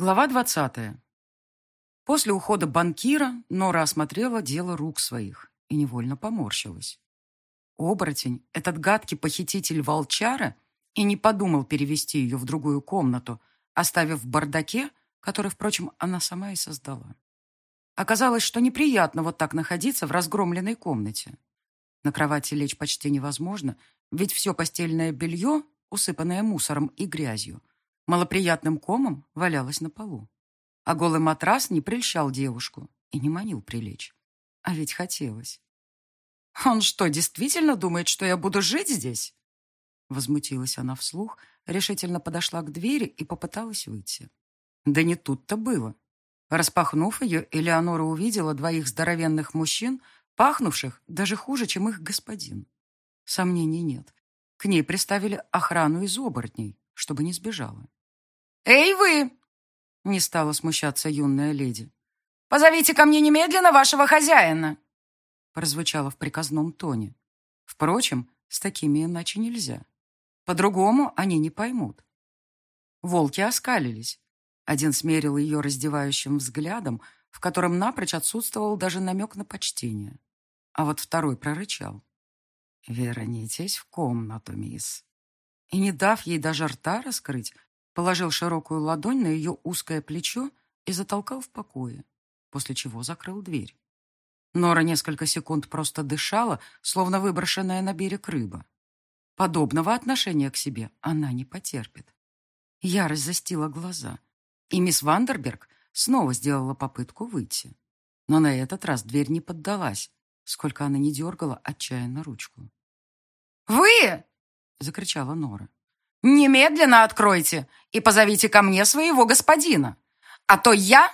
Глава 20. После ухода банкира Нора осмотрела дело рук своих и невольно поморщилась. Оборотень, этот гадкий похититель волчара, и не подумал перевести ее в другую комнату, оставив в бардаке, который, впрочем, она сама и создала. Оказалось, что неприятно вот так находиться в разгромленной комнате. На кровати лечь почти невозможно, ведь все постельное белье, усыпанное мусором и грязью, малоприятным комом валялось на полу. А голый матрас не прельщал девушку и не манил прилечь. А ведь хотелось. «Он что, действительно думает, что я буду жить здесь?» Возмутилась она вслух, решительно подошла к двери и попыталась выйти. Да не тут-то было. Распахнув ее, Элеонора увидела двоих здоровенных мужчин, пахнувших даже хуже, чем их господин. Сомнений нет. К ней приставили охрану из оборотней, чтобы не сбежала. «Эй, вы!» — не стала смущаться юная леди. «Позовите ко мне немедленно вашего хозяина!» прозвучало в приказном тоне. Впрочем, с такими иначе нельзя. По-другому они не поймут. Волки оскалились. Один смерил ее раздевающим взглядом, в котором напрочь отсутствовал даже намек на почтение. А вот второй прорычал. «Вернитесь в комнату, мисс». И, не дав ей даже рта раскрыть, положил широкую ладонь на ее узкое плечо и затолкал в покое, после чего закрыл дверь. Нора несколько секунд просто дышала, словно выброшенная на берег рыба. Подобного отношения к себе она не потерпит. Ярость застила глаза, и мисс Вандерберг снова сделала попытку выйти. Но на этот раз дверь не поддалась, сколько она не дергала отчаянно ручку. «Вы!» — закричала Нора. «Немедленно откройте и позовите ко мне своего господина, а то я...»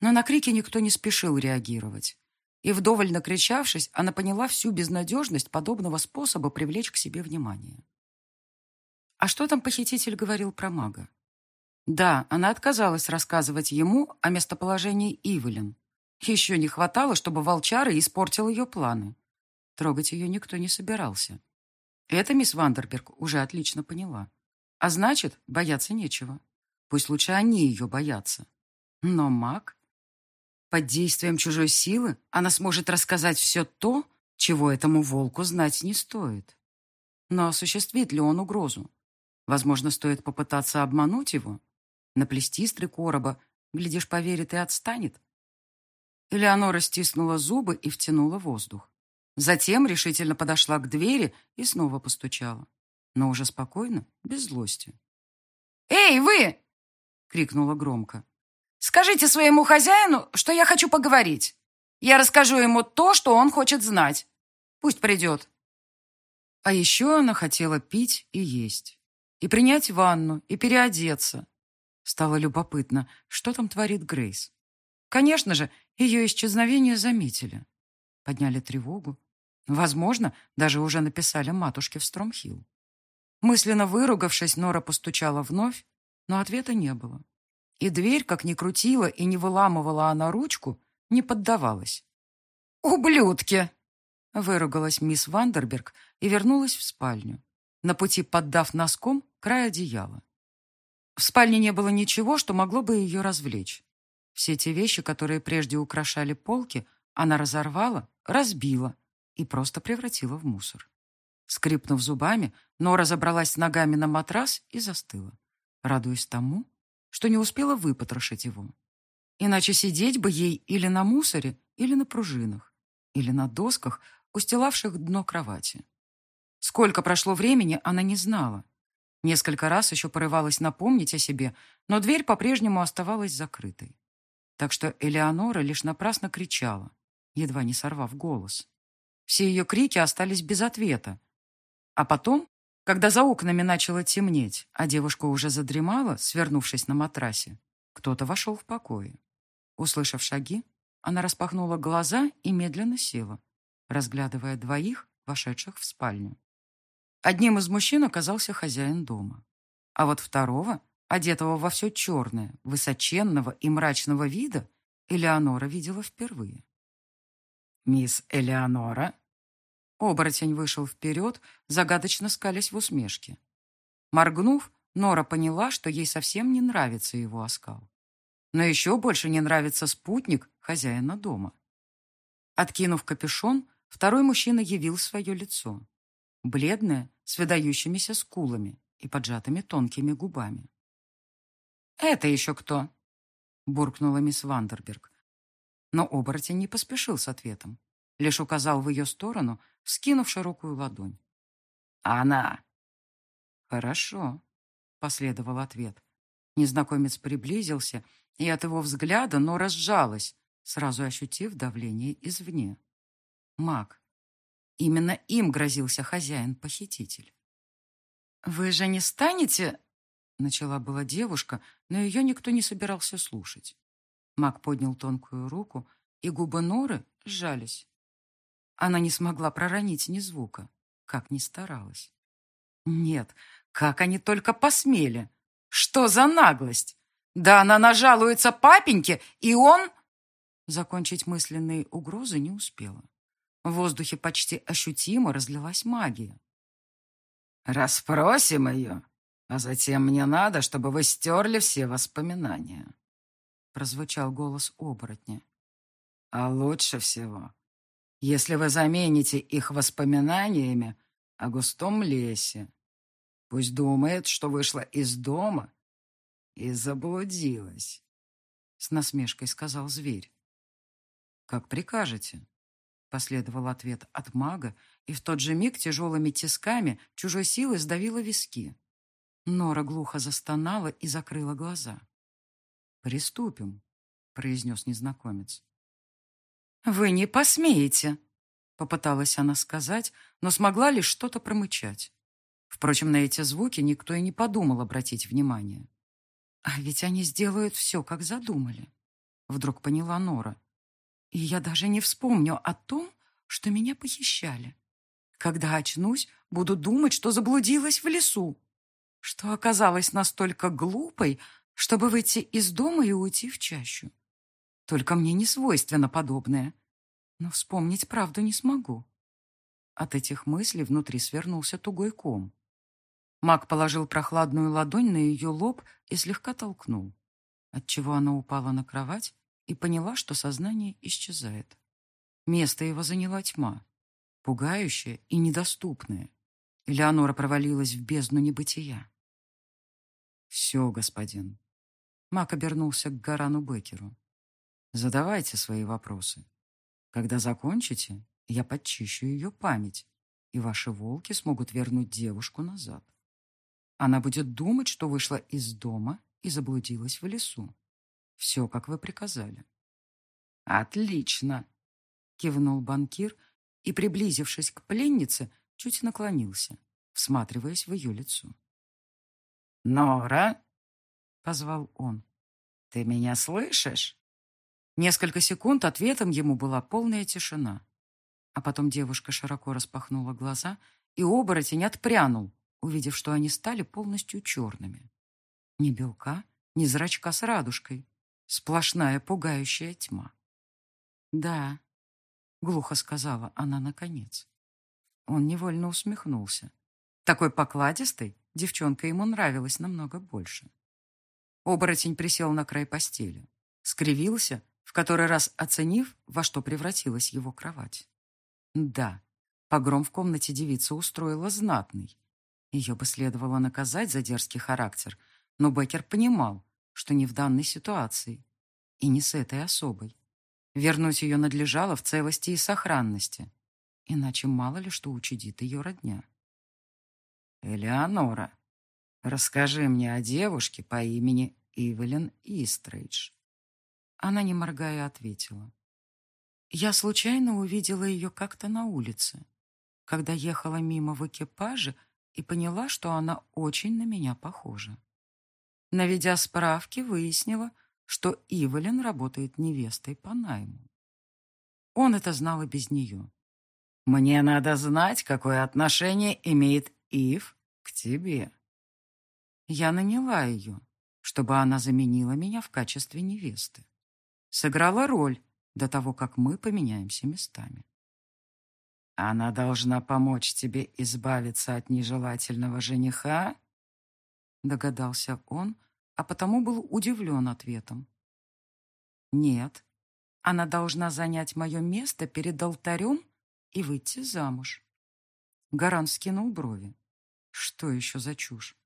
Но на крики никто не спешил реагировать. И вдоволь накричавшись, она поняла всю безнадежность подобного способа привлечь к себе внимание. А что там похититель говорил про мага? Да, она отказалась рассказывать ему о местоположении Ивелин. Еще не хватало, чтобы волчара испортил ее планы. Трогать ее никто не собирался. Это мисс Вандерберг уже отлично поняла. А значит, бояться нечего. Пусть лучше они ее боятся. Но маг... Под действием чужой силы она сможет рассказать все то, чего этому волку знать не стоит. Но осуществит ли он угрозу? Возможно, стоит попытаться обмануть его? Наплести с короба, глядишь, поверит и отстанет. Элеонора стиснула зубы и втянула воздух. Затем решительно подошла к двери и снова постучала. Но уже спокойно, без злости. «Эй, вы!» — крикнула громко. Скажите своему хозяину, что я хочу поговорить. Я расскажу ему то, что он хочет знать. Пусть придет. А еще она хотела пить и есть. И принять ванну, и переодеться. Стало любопытно, что там творит Грейс. Конечно же, ее исчезновение заметили. Подняли тревогу. Возможно, даже уже написали матушке в Стромхилл. Мысленно выругавшись, Нора постучала вновь, но ответа не было. И дверь, как ни крутила и не выламывала она ручку, не поддавалась. «Ублюдки!» — выругалась мисс Вандерберг и вернулась в спальню, на пути поддав носком край одеяла. В спальне не было ничего, что могло бы ее развлечь. Все те вещи, которые прежде украшали полки, она разорвала, разбила и просто превратила в мусор. Скрипнув зубами, Нора забралась ногами на матрас и застыла, радуясь тому, что не успела выпотрошить его. Иначе сидеть бы ей или на мусоре, или на пружинах, или на досках, устилавших дно кровати. Сколько прошло времени, она не знала. Несколько раз еще порывалась напомнить о себе, но дверь по-прежнему оставалась закрытой. Так что Элеонора лишь напрасно кричала, едва не сорвав голос. Все ее крики остались без ответа. А потом когда за окнами начало темнеть, а девушка уже задремала, свернувшись на матрасе, кто-то вошел в покое. Услышав шаги, она распахнула глаза и медленно села, разглядывая двоих, вошедших в спальню. Одним из мужчин оказался хозяин дома. А вот второго, одетого во все черное, высоченного и мрачного вида, Элеонора видела впервые. «Мисс Элеонора?» Оборотень вышел вперед, загадочно скалясь в усмешке. Моргнув, Нора поняла, что ей совсем не нравится его оскал. Но еще больше не нравится спутник хозяина дома. Откинув капюшон, второй мужчина явил свое лицо. Бледное, с выдающимися скулами и поджатыми тонкими губами. «Это еще кто?» — буркнула мисс Вандерберг. Но оборотень не поспешил с ответом, лишь указал в ее сторону, вскинув широкую ладонь. «Она!» «Хорошо», — последовал ответ. Незнакомец приблизился, и от его взгляда Нора сжалась, сразу ощутив давление извне. Маг. Именно им грозился хозяин-похититель. «Вы же не станете...» Начала была девушка, но ее никто не собирался слушать. Маг поднял тонкую руку, и губы Норы сжались. Она не смогла проронить ни звука, как ни старалась. Нет, как они только посмели! Что за наглость! Да она нажалуется папеньке, и он... Закончить мысленные угрозы не успела. В воздухе почти ощутимо разлилась магия. «Расспросим ее, а затем мне надо, чтобы вы стерли все воспоминания», прозвучал голос оборотня. «А лучше всего, если вы замените их воспоминаниями о густом лесе. Пусть думает, что вышла из дома и заблудилась», с насмешкой сказал зверь. «Как прикажете», — последовал ответ от мага, и в тот же миг тяжелыми тисками чужой силы сдавила виски. Нора глухо застонала и закрыла глаза. «Приступим», — произнес незнакомец. «Вы не посмеете», — попыталась она сказать, но смогла лишь что-то промычать. Впрочем, на эти звуки никто и не подумал обратить внимание. «А ведь они сделают все, как задумали», — вдруг поняла Нора. «И я даже не вспомню о том, что меня похищали. Когда очнусь, буду думать, что заблудилась в лесу, что оказалась настолько глупой, чтобы выйти из дома и уйти в чащу. Только мне не свойственно подобное. Но вспомнить правду не смогу. От этих мыслей внутри свернулся тугой ком. Маг положил прохладную ладонь на ее лоб и слегка толкнул, отчего она упала на кровать и поняла, что сознание исчезает. Место его заняла тьма, пугающая и недоступная. Элеонора провалилась в бездну небытия. «Все, господин». Мак обернулся к Гарану Бекеру. «Задавайте свои вопросы. Когда закончите, я подчищу ее память, и ваши волки смогут вернуть девушку назад. Она будет думать, что вышла из дома и заблудилась в лесу. Все, как вы приказали». «Отлично!» — кивнул банкир и, приблизившись к пленнице, чуть наклонился, всматриваясь в ее лицо. «Нора!» — позвал он. «Ты меня слышишь?» Несколько секунд ответом ему была полная тишина. А потом девушка широко распахнула глаза, и оборотень отпрянул, увидев, что они стали полностью черными. Ни белка, ни зрачка с радужкой. Сплошная пугающая тьма. «Да», — глухо сказала она наконец. Он невольно усмехнулся. Такой покладистой девчонка ему нравилась намного больше. Оборотень присел на край постели, скривился, в который раз оценив, во что превратилась его кровать. Да, погром в комнате девица устроила знатный. Ее бы следовало наказать за дерзкий характер, но Беккер понимал, что не в данной ситуации и не с этой особой. Вернуть ее надлежало в целости и сохранности, иначе мало ли что учудит ее родня. «Элеонора, расскажи мне о девушке по имени Ивелин Истрейдж». Она, не моргая, ответила. Я случайно увидела ее как-то на улице, когда ехала мимо в экипаже и поняла, что она очень на меня похожа. Наведя справки, выяснила, что Ивелин работает невестой по найму. Он это знал и без нее. «Мне надо знать, какое отношение имеет Ив к тебе. Я наняла ее, чтобы она заменила меня в качестве невесты. Сыграла роль до того, как мы поменяемся местами. Она должна помочь тебе избавиться от нежелательного жениха? Догадался он, а потому был удивлен ответом. Нет, она должна занять мое место перед алтарем и выйти замуж. Гаран скинул брови. Что еще за чушь?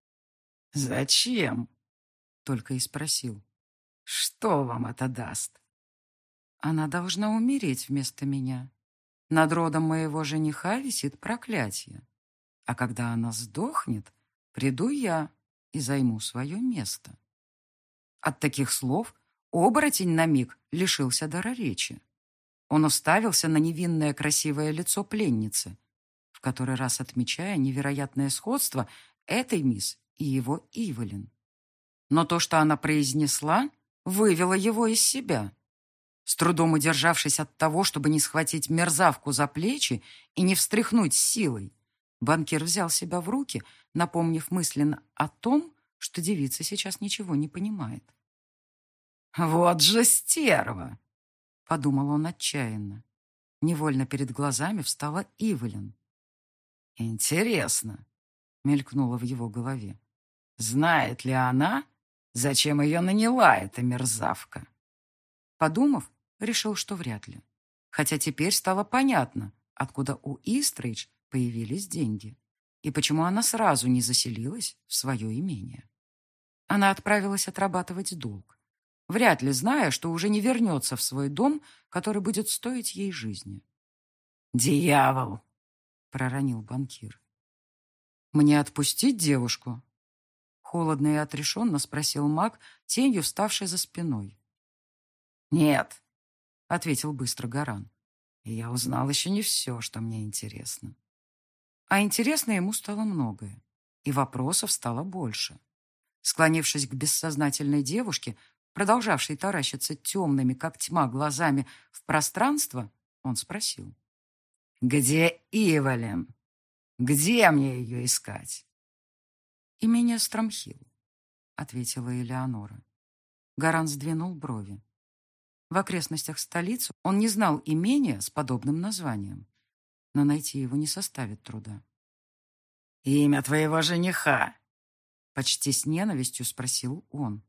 «Зачем?» — только и спросил. «Что вам это даст?» «Она должна умереть вместо меня. Над родом моего жениха висит проклятие. А когда она сдохнет, приду я и займу свое место». От таких слов оборотень на миг лишился дара речи. Он уставился на невинное красивое лицо пленницы, в который раз отмечая невероятное сходство этой мисс и его Иволин. Но то, что она произнесла, вывело его из себя. С трудом удержавшись от того, чтобы не схватить мерзавку за плечи и не встряхнуть силой, банкир взял себя в руки, напомнив мысленно о том, что девица сейчас ничего не понимает. «Вот же стерва!» — подумал он отчаянно. Невольно перед глазами встала Иволин. «Интересно», — мелькнуло в его голове. «Знает ли она, зачем ее наняла эта мерзавка?» Подумав, решил, что вряд ли. Хотя теперь стало понятно, откуда у Истрейдж появились деньги и почему она сразу не заселилась в свое имение. Она отправилась отрабатывать долг, вряд ли зная, что уже не вернется в свой дом, который будет стоить ей жизни. «Дьявол!» — проронил банкир. «Мне отпустить девушку?» Холодно и отрешенно спросил маг, тенью вставшей за спиной. «Нет», — ответил быстро Гаран. «Я узнал еще не все, что мне интересно». А интересно ему стало многое, и вопросов стало больше. Склонившись к бессознательной девушке, продолжавшей таращиться темными, как тьма, глазами в пространство, он спросил. «Где Ивален? Где мне ее искать?» «Имение Стромхил», — ответила Элеонора. Гаран сдвинул брови. В окрестностях столицы он не знал имения с подобным названием, но найти его не составит труда. «Имя твоего жениха?» Почти с ненавистью спросил он.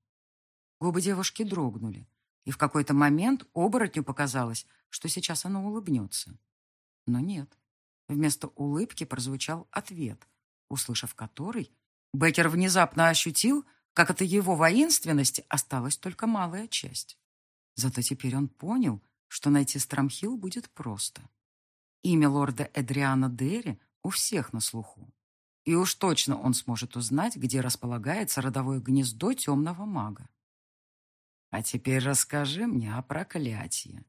Губы девушки дрогнули, и в какой-то момент оборотню показалось, что сейчас она улыбнется. Но нет. Вместо улыбки прозвучал ответ, услышав который, Беккер внезапно ощутил, как от его воинственности осталась только малая часть. Зато теперь он понял, что найти Страмхилл будет просто. Имя лорда Эдриана Дерри у всех на слуху. И уж точно он сможет узнать, где располагается родовое гнездо темного мага. А теперь расскажи мне о проклятии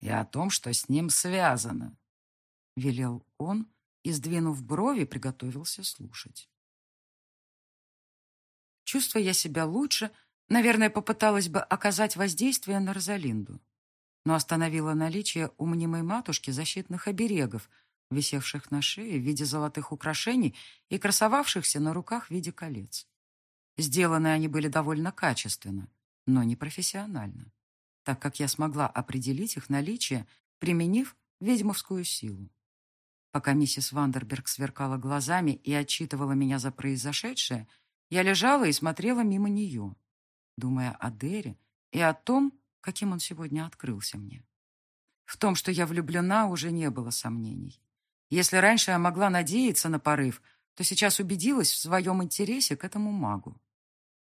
и о том, что с ним связано, — велел он и, сдвинув брови, приготовился слушать. Чувствуя я себя лучше, наверное, попыталась бы оказать воздействие на Розалинду, но остановила наличие у мнимой матушки защитных оберегов, висевших на шее в виде золотых украшений и красовавшихся на руках в виде колец. Сделаны они были довольно качественно, но не профессионально, так как я смогла определить их наличие, применив ведьмовскую силу. Пока миссис Вандерберг сверкала глазами и отчитывала меня за произошедшее, я лежала и смотрела мимо нее, думая о Дере и о том, каким он сегодня открылся мне. В том, что я влюблена, уже не было сомнений. Если раньше я могла надеяться на порыв, то сейчас убедилась в своем интересе к этому магу.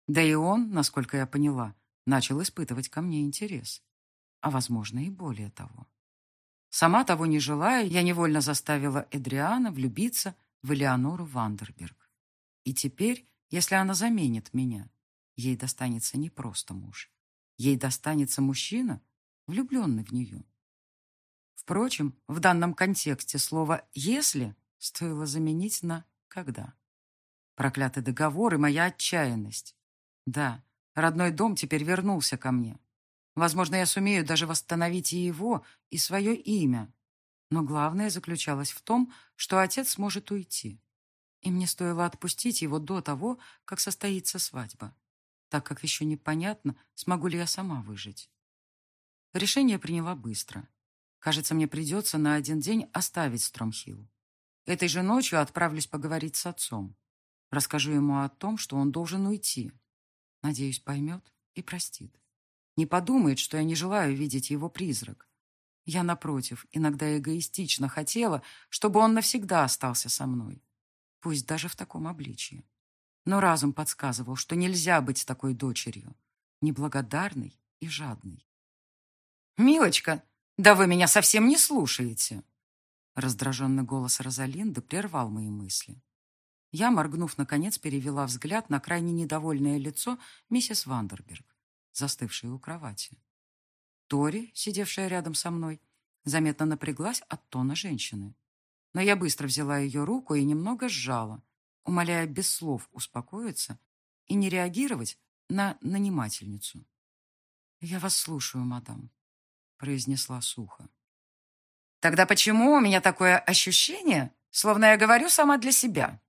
Да и он, насколько я поняла, начал испытывать ко мне интерес. А, возможно, и более того. Сама того не желая, я невольно заставила Эдриана влюбиться в Элеонору Вандерберг. И теперь если она заменит меня, ей достанется не просто муж. Ей достанется мужчина, влюбленный в нее. Впрочем, в данном контексте слово «если» стоило заменить на «когда». Проклятый договор и моя отчаянность. Да, родной дом теперь вернулся ко мне. Возможно, я сумею даже восстановить и его, и свое имя. Но главное заключалось в том, что отец сможет уйти и мне стоило отпустить его до того, как состоится свадьба, так как еще непонятно, смогу ли я сама выжить. Решение приняла быстро. Кажется, мне придется на один день оставить Стромхилл. Этой же ночью отправлюсь поговорить с отцом. Расскажу ему о том, что он должен уйти. Надеюсь, поймет и простит. Не подумает, что я не желаю видеть его призрак. Я, напротив, иногда эгоистично хотела, чтобы он навсегда остался со мной. Пусть даже в таком обличии. Но разум подсказывал, что нельзя быть такой дочерью, неблагодарной и жадной. «Милочка, да вы меня совсем не слушаете!» Раздраженный голос Розалинды прервал мои мысли. Я, моргнув, наконец, перевела взгляд на крайне недовольное лицо миссис Вандерберг, застывшей у кровати. Тори, сидевшая рядом со мной, заметно напряглась от тона женщины. Но я быстро взяла ее руку и немного сжала, умоляя без слов успокоиться и не реагировать на нанимательницу. «Я вас слушаю, мадам», — произнесла сухо. «Тогда почему у меня такое ощущение, словно я говорю сама для себя?»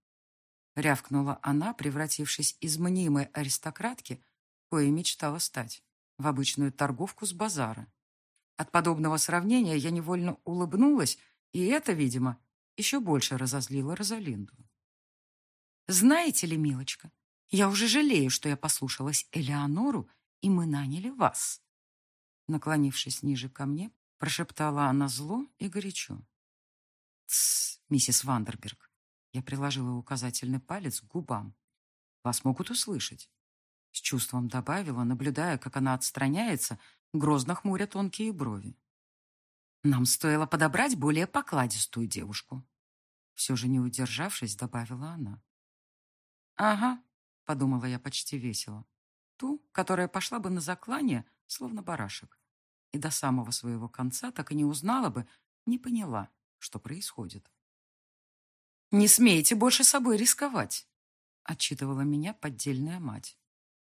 Рявкнула она, превратившись из мнимой аристократки, кое мечтала стать, в обычную торговку с базара. От подобного сравнения я невольно улыбнулась, и это, видимо, еще больше разозлило Розалинду. «Знаете ли, милочка, я уже жалею, что я послушалась Элеонору, и мы наняли вас». Наклонившись ниже ко мне, прошептала она зло и горячо. «Тссс, миссис Вандерберг, я приложила указательный палец к губам. Вас могут услышать. С чувством добавила, наблюдая, как она отстраняется, грозно хмуря тонкие брови. Нам стоило подобрать более покладистую девушку. Все же не удержавшись, добавила она. «Ага», — подумала я почти весело. Ту, которая пошла бы на заклание, словно барашек. И до самого своего конца так и не узнала бы, не поняла, что происходит. «Не смейте больше собой рисковать», — отчитывала меня поддельная мать.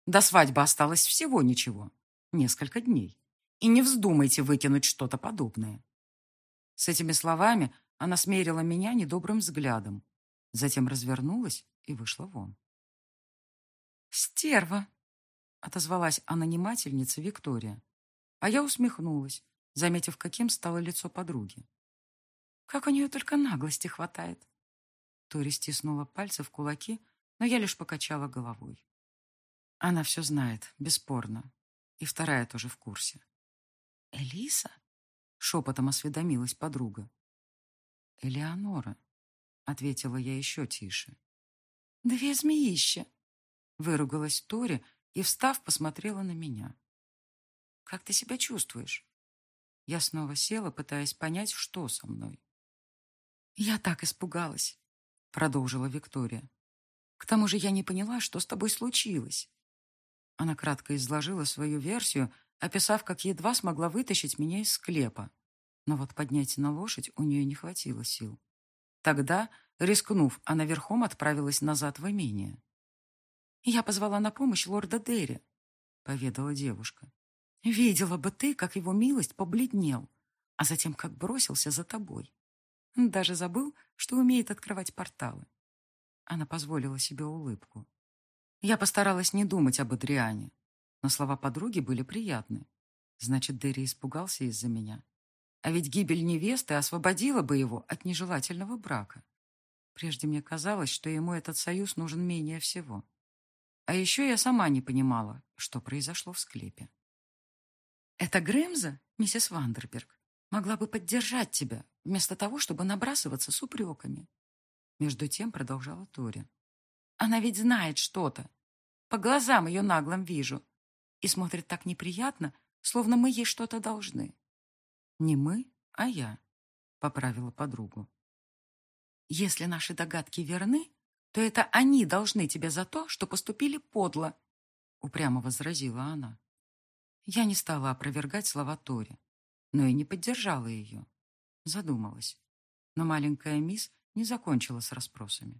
«До свадьбы осталось всего ничего, несколько дней, и не вздумайте выкинуть что-то подобное». С этими словами она смерила меня недобрым взглядом, затем развернулась и вышла вон. «Стерва!» — отозвалась о нанимательнице Виктория, а я усмехнулась, заметив, каким стало лицо подруги. Как у нее только наглости хватает. Тори стиснула пальцы в кулаки, но я лишь покачала головой. Она все знает, бесспорно. И вторая тоже в курсе. «Элиса?» — шепотом осведомилась подруга. «Элеонора», — ответила я еще тише. «Две змеища!» — выругалась Тори и, встав, посмотрела на меня. «Как ты себя чувствуешь?» Я снова села, пытаясь понять, что со мной. «Я так испугалась продолжила Виктория. К тому же я не поняла, что с тобой случилось. Она кратко изложила свою версию, описав, как едва смогла вытащить меня из склепа. Но вот поднять на лошадь у нее не хватило сил. Тогда, рискнув, она верхом отправилась назад в имение. «Я позвала на помощь лорда Дерри», — поведала девушка. «Видела бы ты, как его милость побледнел, а затем как бросился за тобой. Даже забыл, что умеет открывать порталы. Она позволила себе улыбку. Я постаралась не думать об Адриане, но слова подруги были приятны. Значит, Дерри испугался из-за меня. А ведь гибель невесты освободила бы его от нежелательного брака. Прежде мне казалось, что ему этот союз нужен менее всего. А еще я сама не понимала, что произошло в склепе. «Это Грэмза, миссис Вандерберг?» могла бы поддержать тебя, вместо того, чтобы набрасываться с упреками. Между тем продолжала Тори. Она ведь знает что-то. По глазам ее наглым вижу. И смотрит так неприятно, словно мы ей что-то должны. Не мы, а я, поправила подругу. Если наши догадки верны, то это они должны тебе за то, что поступили подло, упрямо возразила она. Я не стала опровергать слова Тори но и не поддержала ее. Задумалась. Но маленькая мисс не закончила с расспросами.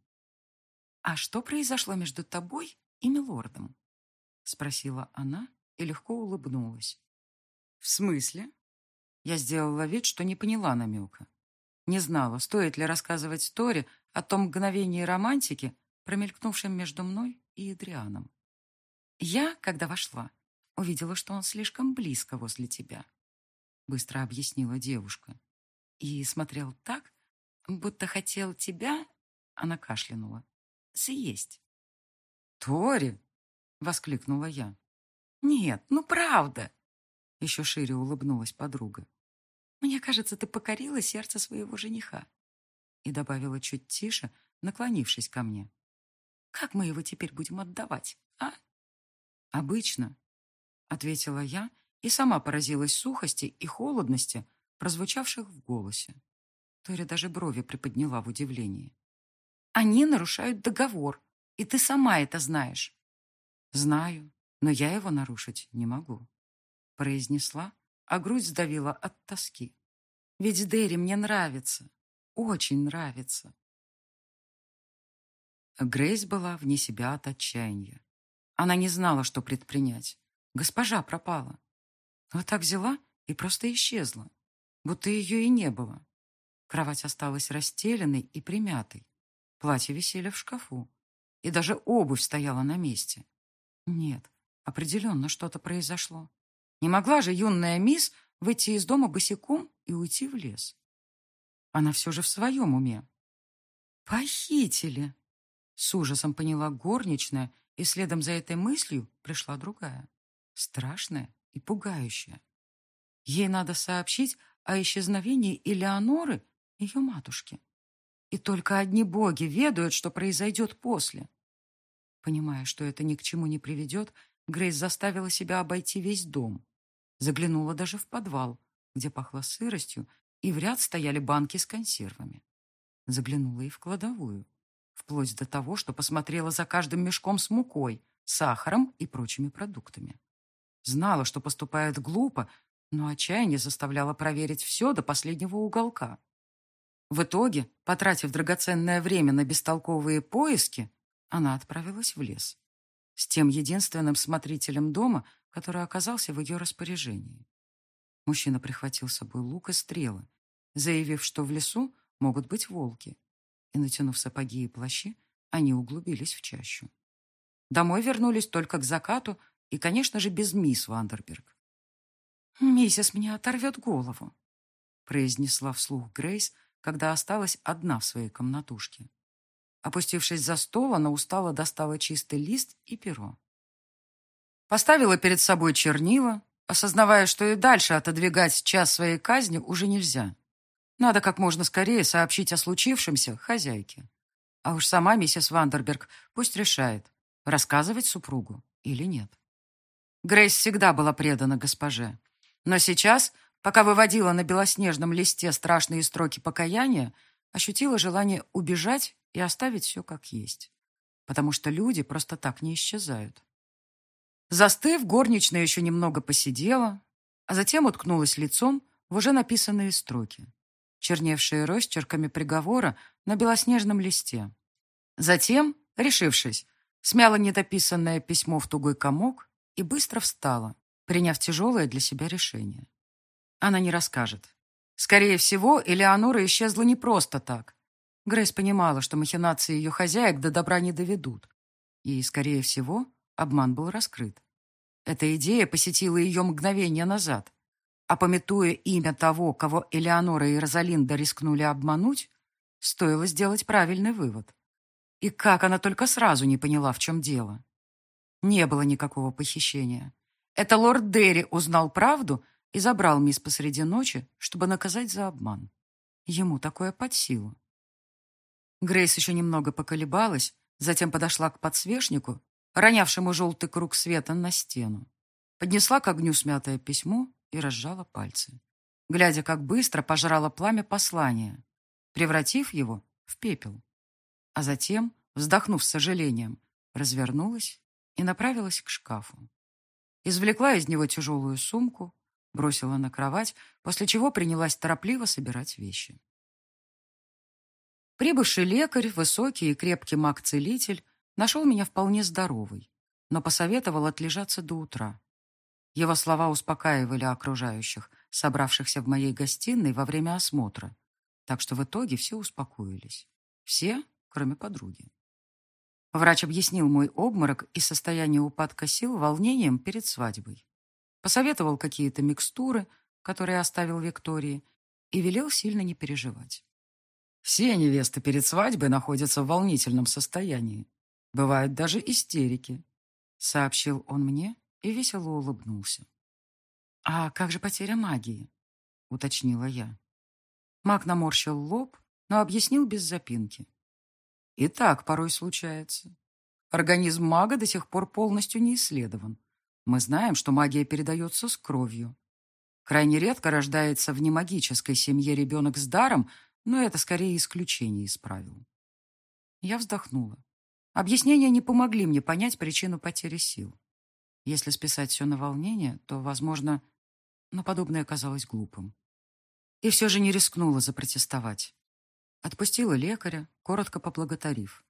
«А что произошло между тобой и милордом?» Спросила она и легко улыбнулась. «В смысле?» Я сделала вид, что не поняла намека. Не знала, стоит ли рассказывать Тори о том мгновении романтики, промелькнувшем между мной и Эдрианом. Я, когда вошла, увидела, что он слишком близко возле тебя. — быстро объяснила девушка. И смотрел так, будто хотел тебя, она кашлянула, съесть. «Тори!» — воскликнула я. «Нет, ну правда!» Еще шире улыбнулась подруга. «Мне кажется, ты покорила сердце своего жениха». И добавила чуть тише, наклонившись ко мне. «Как мы его теперь будем отдавать, а?» «Обычно», — ответила я и сама поразилась сухости и холодности, прозвучавших в голосе. Тори даже брови приподняла в удивлении. «Они нарушают договор, и ты сама это знаешь». «Знаю, но я его нарушить не могу», — произнесла, а грудь сдавила от тоски. «Ведь Дерри мне нравится, очень нравится». Грейс была вне себя от отчаяния. Она не знала, что предпринять. Госпожа пропала. Вот так взяла и просто исчезла, будто ее и не было. Кровать осталась расстеленной и примятой. Платья висели в шкафу. И даже обувь стояла на месте. Нет, определенно что-то произошло. Не могла же юная мисс выйти из дома босиком и уйти в лес. Она все же в своем уме. «Похитили!» С ужасом поняла горничная, и следом за этой мыслью пришла другая. Страшная и пугающая. Ей надо сообщить о исчезновении Элеоноры, ее матушки. И только одни боги ведают, что произойдет после. Понимая, что это ни к чему не приведет, Грейс заставила себя обойти весь дом. Заглянула даже в подвал, где пахло сыростью, и в ряд стояли банки с консервами. Заглянула и в кладовую, вплоть до того, что посмотрела за каждым мешком с мукой, сахаром и прочими продуктами. Знала, что поступает глупо, но отчаяние заставляло проверить все до последнего уголка. В итоге, потратив драгоценное время на бестолковые поиски, она отправилась в лес. С тем единственным смотрителем дома, который оказался в ее распоряжении. Мужчина прихватил с собой лук и стрелы, заявив, что в лесу могут быть волки. И, натянув сапоги и плащи, они углубились в чащу. Домой вернулись только к закату и, конечно же, без мисс Вандерберг. «Миссис мне оторвет голову», произнесла вслух Грейс, когда осталась одна в своей комнатушке. Опустившись за стол, она устало достала чистый лист и перо. Поставила перед собой чернила, осознавая, что и дальше отодвигать час своей казни уже нельзя. Надо как можно скорее сообщить о случившемся хозяйке. А уж сама миссис Вандерберг пусть решает, рассказывать супругу или нет. Грейс всегда была предана госпоже. Но сейчас, пока выводила на белоснежном листе страшные строки покаяния, ощутила желание убежать и оставить все как есть. Потому что люди просто так не исчезают. Застыв, горничная еще немного посидела, а затем уткнулась лицом в уже написанные строки, черневшие росчерками приговора на белоснежном листе. Затем, решившись, смяла недописанное письмо в тугой комок и быстро встала, приняв тяжелое для себя решение. Она не расскажет. Скорее всего, Элеонора исчезла не просто так. Грейс понимала, что махинации ее хозяек до добра не доведут. И, скорее всего, обман был раскрыт. Эта идея посетила ее мгновение назад. А пометуя имя того, кого Элеонора и Розалинда рискнули обмануть, стоило сделать правильный вывод. И как она только сразу не поняла, в чем дело. Не было никакого похищения. Это лорд Дерри узнал правду и забрал мисс посреди ночи, чтобы наказать за обман. Ему такое под силу. Грейс еще немного поколебалась, затем подошла к подсвечнику, ронявшему желтый круг света на стену. Поднесла к огню смятое письмо и разжала пальцы, глядя, как быстро пожрало пламя послания, превратив его в пепел. А затем, вздохнув с сожалением, развернулась и направилась к шкафу. Извлекла из него тяжелую сумку, бросила на кровать, после чего принялась торопливо собирать вещи. Прибывший лекарь, высокий и крепкий маг-целитель, нашел меня вполне здоровой, но посоветовал отлежаться до утра. Его слова успокаивали окружающих, собравшихся в моей гостиной во время осмотра, так что в итоге все успокоились. Все, кроме подруги. Врач объяснил мой обморок и состояние упадка сил волнением перед свадьбой. Посоветовал какие-то микстуры, которые оставил Виктории, и велел сильно не переживать. Все невесты перед свадьбой находятся в волнительном состоянии. Бывают даже истерики, сообщил он мне и весело улыбнулся. «А как же потеря магии?» — уточнила я. Маг наморщил лоб, но объяснил без запинки. «И так порой случается. Организм мага до сих пор полностью не исследован. Мы знаем, что магия передается с кровью. Крайне редко рождается в немагической семье ребенок с даром, но это скорее исключение из правил». Я вздохнула. Объяснения не помогли мне понять причину потери сил. Если списать все на волнение, то, возможно, но подобное казалось глупым. И все же не рискнула запротестовать. Отпустила лекаря, коротко поблагодарив.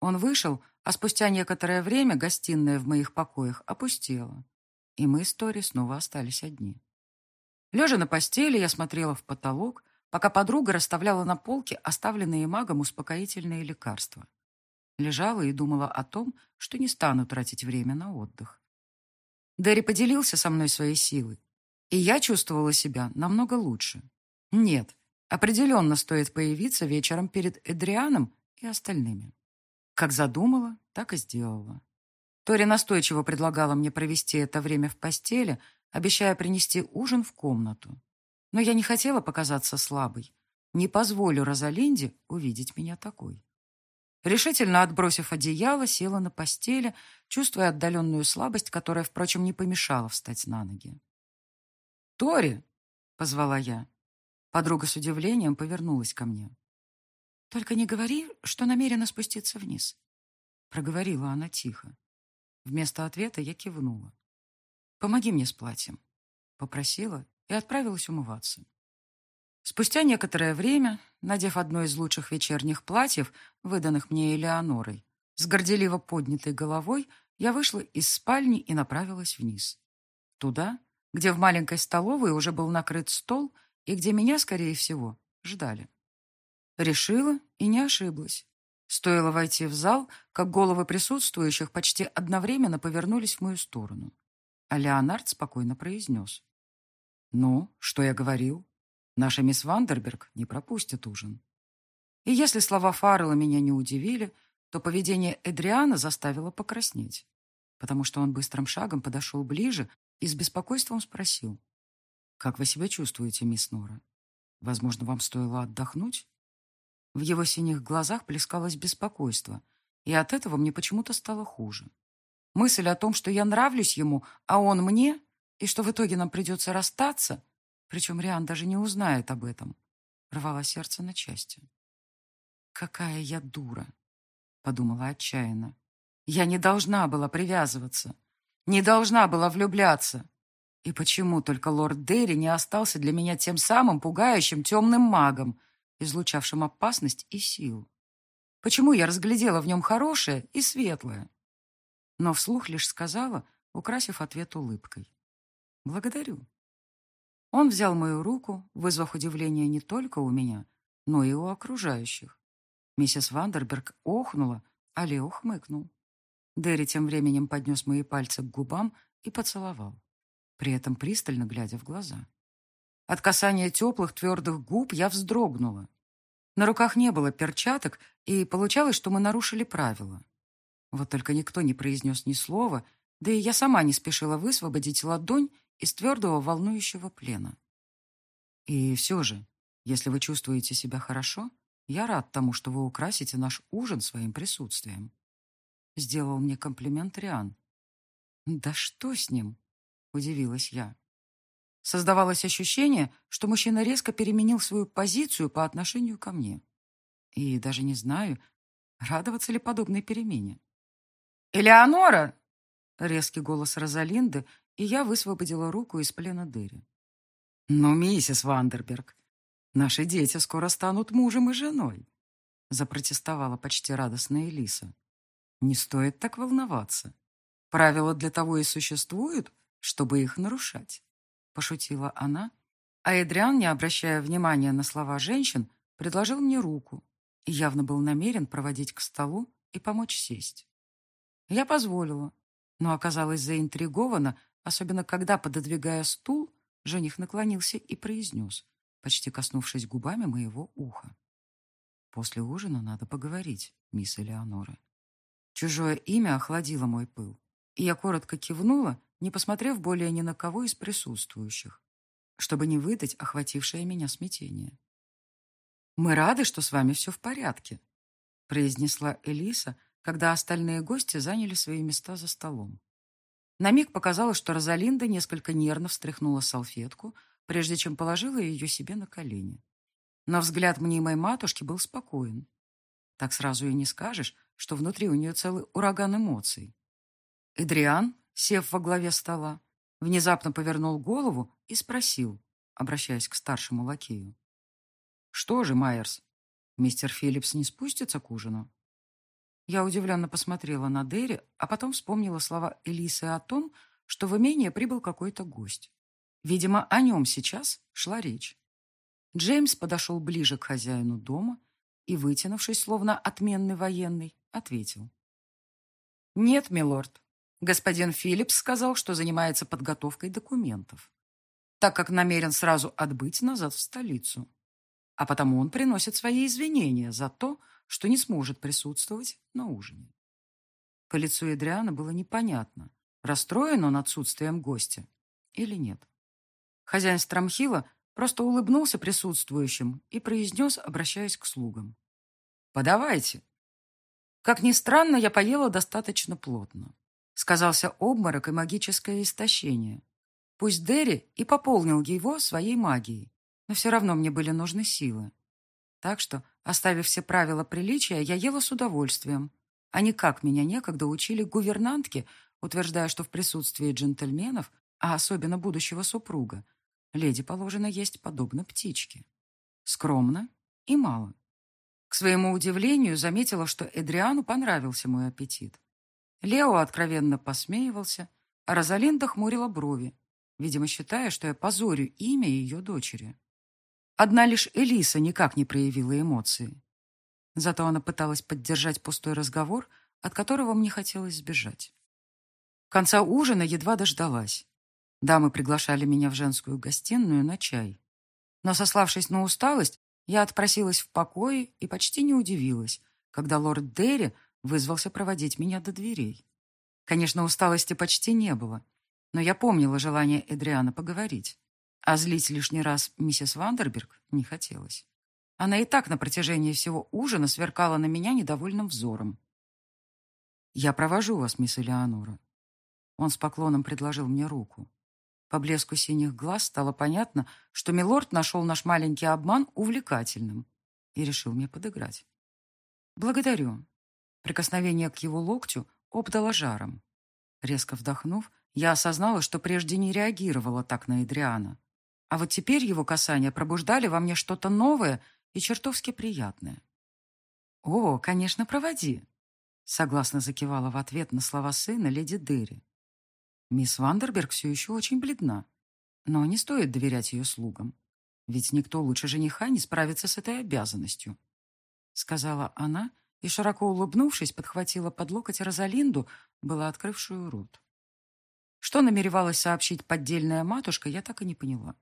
Он вышел, а спустя некоторое время гостиная в моих покоях опустела, и мы с Тори снова остались одни. Лежа на постели, я смотрела в потолок, пока подруга расставляла на полке оставленные магом успокоительные лекарства. Лежала и думала о том, что не стану тратить время на отдых. Дэри поделился со мной своей силой, и я чувствовала себя намного лучше. Нет, определенно стоит появиться вечером перед Эдрианом и остальными. Как задумала, так и сделала. Тори настойчиво предлагала мне провести это время в постели, обещая принести ужин в комнату. Но я не хотела показаться слабой. Не позволю Розалинде увидеть меня такой. Решительно отбросив одеяло, села на постели, чувствуя отдаленную слабость, которая, впрочем, не помешала встать на ноги. «Тори!» — позвала я. Подруга с удивлением повернулась ко мне. «Только не говори, что намерена спуститься вниз», — проговорила она тихо. Вместо ответа я кивнула. «Помоги мне с платьем», — попросила и отправилась умываться. Спустя некоторое время, надев одно из лучших вечерних платьев, выданных мне Элеонорой, с горделиво поднятой головой, я вышла из спальни и направилась вниз. Туда, где в маленькой столовой уже был накрыт стол и где меня, скорее всего, ждали. Решила и не ошиблась. Стоило войти в зал, как головы присутствующих почти одновременно повернулись в мою сторону. А Леонард спокойно произнес. «Ну, что я говорил? Наша мисс Вандерберг не пропустит ужин». И если слова Фаррелла меня не удивили, то поведение Эдриана заставило покраснеть, потому что он быстрым шагом подошел ближе и с беспокойством спросил. «Как вы себя чувствуете, мисс Нора? Возможно, вам стоило отдохнуть?» В его синих глазах плескалось беспокойство, и от этого мне почему-то стало хуже. Мысль о том, что я нравлюсь ему, а он мне, и что в итоге нам придется расстаться, причем Риан даже не узнает об этом, рвала сердце на части. «Какая я дура!» — подумала отчаянно. «Я не должна была привязываться. Не должна была влюбляться. И почему только лорд Дерри не остался для меня тем самым пугающим темным магом, излучавшим опасность и силу? Почему я разглядела в нем хорошее и светлое? Но вслух лишь сказала, украсив ответ улыбкой. «Благодарю». Он взял мою руку, вызвав удивление не только у меня, но и у окружающих. Миссис Вандерберг охнула, а Лео хмыкнул. Дерри тем временем поднес мои пальцы к губам и поцеловал, при этом пристально глядя в глаза. От касания теплых твердых губ я вздрогнула. На руках не было перчаток, и получалось, что мы нарушили правила. Вот только никто не произнес ни слова, да и я сама не спешила высвободить ладонь из твердого волнующего плена. И все же, если вы чувствуете себя хорошо, я рад тому, что вы украсите наш ужин своим присутствием. Сделал мне комплимент Риан. «Да что с ним?» — удивилась я. Создавалось ощущение, что мужчина резко переменил свою позицию по отношению ко мне. И даже не знаю, радоваться ли подобной перемене. «Элеонора!» — резкий голос Розалинды, и я высвободила руку из плена Дерри. «Ну, миссис Вандерберг, наши дети скоро станут мужем и женой», — запротестовала почти радостная Элиса. Не стоит так волноваться. Правила для того и существуют, чтобы их нарушать. Пошутила она, а Эдриан, не обращая внимания на слова женщин, предложил мне руку и явно был намерен проводить к столу и помочь сесть. Я позволила, но оказалась заинтригована, особенно когда, пододвигая стул, жених наклонился и произнес, почти коснувшись губами моего уха. «После ужина надо поговорить, мисс Элеонора». Чужое имя охладило мой пыл, и я коротко кивнула, не посмотрев более ни на кого из присутствующих, чтобы не выдать охватившее меня смятение. «Мы рады, что с вами все в порядке», произнесла Элиса, когда остальные гости заняли свои места за столом. На миг показалось, что Розалинда несколько нервно встряхнула салфетку, прежде чем положила ее себе на колени. Но взгляд мнимой матушки был спокоен. Так сразу и не скажешь, что внутри у нее целый ураган эмоций. Эдриан, сев во главе стола, внезапно повернул голову и спросил, обращаясь к старшему лакею. «Что же, Майерс, мистер Филлипс не спустится к ужину?» Я удивленно посмотрела на Дерри, а потом вспомнила слова Элисы о том, что в имение прибыл какой-то гость. Видимо, о нем сейчас шла речь. Джеймс подошел ближе к хозяину дома и, вытянувшись, словно отменный военный, ответил. «Нет, милорд. Господин Филлипс сказал, что занимается подготовкой документов, так как намерен сразу отбыть назад в столицу. А потому он приносит свои извинения за то, что не сможет присутствовать на ужине». По лицу Эдриана было непонятно, расстроен он отсутствием гостя или нет. Хозяин Страмхила просто улыбнулся присутствующим и произнес, обращаясь к слугам. «Подавайте». Как ни странно, я поела достаточно плотно. Сказался обморок и магическое истощение. Пусть Дерри и пополнил его своей магией, но все равно мне были нужны силы. Так что, оставив все правила приличия, я ела с удовольствием, а не как меня некогда учили гувернантки, утверждая, что в присутствии джентльменов, а особенно будущего супруга, леди положено есть подобно птичке. Скромно и мало. К своему удивлению заметила, что Эдриану понравился мой аппетит. Лео откровенно посмеивался, а Розалинда хмурила брови, видимо, считая, что я позорю имя ее дочери. Одна лишь Элиса никак не проявила эмоции. Зато она пыталась поддержать пустой разговор, от которого мне хотелось сбежать. Конца ужина едва дождалась. Дамы приглашали меня в женскую гостиную на чай. Но, сославшись на усталость, я отпросилась в покое и почти не удивилась, когда лорд Дерри вызвался проводить меня до дверей. Конечно, усталости почти не было, но я помнила желание Эдриана поговорить. А злить лишний раз миссис Вандерберг не хотелось. Она и так на протяжении всего ужина сверкала на меня недовольным взором. «Я провожу вас, мисс Элеонора». Он с поклоном предложил мне руку. По блеску синих глаз стало понятно, что Милорд нашел наш маленький обман увлекательным и решил мне подыграть. «Благодарю». Прикосновение к его локтю обдало жаром. Резко вдохнув, я осознала, что прежде не реагировала так на Эдриана. А вот теперь его касания пробуждали во мне что-то новое и чертовски приятное. «О, конечно, проводи», — согласно закивала в ответ на слова сына леди Дерри. Мисс Вандерберг все еще очень бледна, но не стоит доверять ее слугам, ведь никто лучше жениха не справится с этой обязанностью. Сказала она и, широко улыбнувшись, подхватила под локоть Розалинду, была открывшую рот. Что намеревалась сообщить поддельная матушка, я так и не поняла.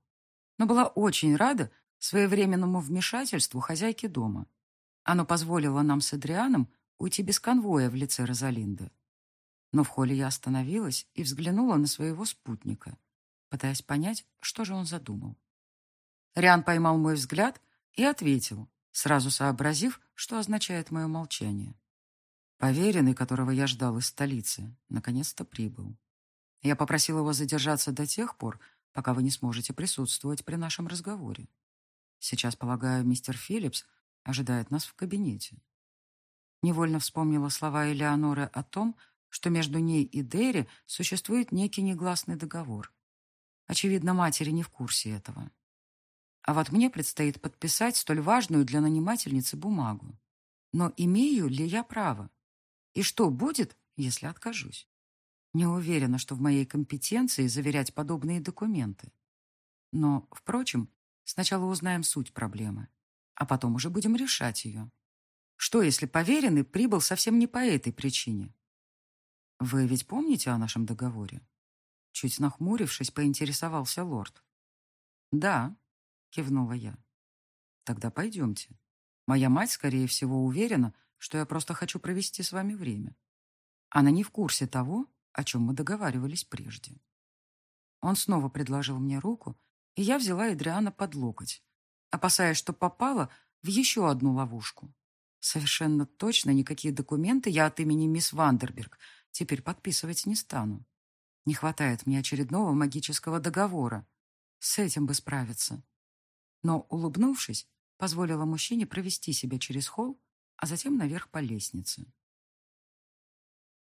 Но была очень рада своевременному вмешательству хозяйки дома. Оно позволило нам с Адрианом уйти без конвоя в лице Розалинды. Но в холле я остановилась и взглянула на своего спутника, пытаясь понять, что же он задумал. Риан поймал мой взгляд и ответил, сразу сообразив, что означает мое молчание. Поверенный, которого я ждал из столицы, наконец-то прибыл. Я попросил его задержаться до тех пор, пока вы не сможете присутствовать при нашем разговоре. Сейчас, полагаю, мистер Филлипс ожидает нас в кабинете. Невольно вспомнила слова Элеоноры о том, что между ней и Дерри существует некий негласный договор. Очевидно, матери не в курсе этого. А вот мне предстоит подписать столь важную для нанимательницы бумагу. Но имею ли я право? И что будет, если откажусь? Не уверена, что в моей компетенции заверять подобные документы. Но, впрочем, сначала узнаем суть проблемы, а потом уже будем решать ее. Что, если поверенный прибыл совсем не по этой причине, «Вы ведь помните о нашем договоре?» Чуть нахмурившись, поинтересовался лорд. «Да», — кивнула я. «Тогда пойдемте. Моя мать, скорее всего, уверена, что я просто хочу провести с вами время. Она не в курсе того, о чем мы договаривались прежде». Он снова предложил мне руку, и я взяла Эдриана под локоть, опасаясь, что попала в еще одну ловушку. Совершенно точно никакие документы я от имени мисс Вандерберг теперь подписывать не стану. Не хватает мне очередного магического договора. С этим бы справиться. Но, улыбнувшись, позволила мужчине провести себя через холл, а затем наверх по лестнице.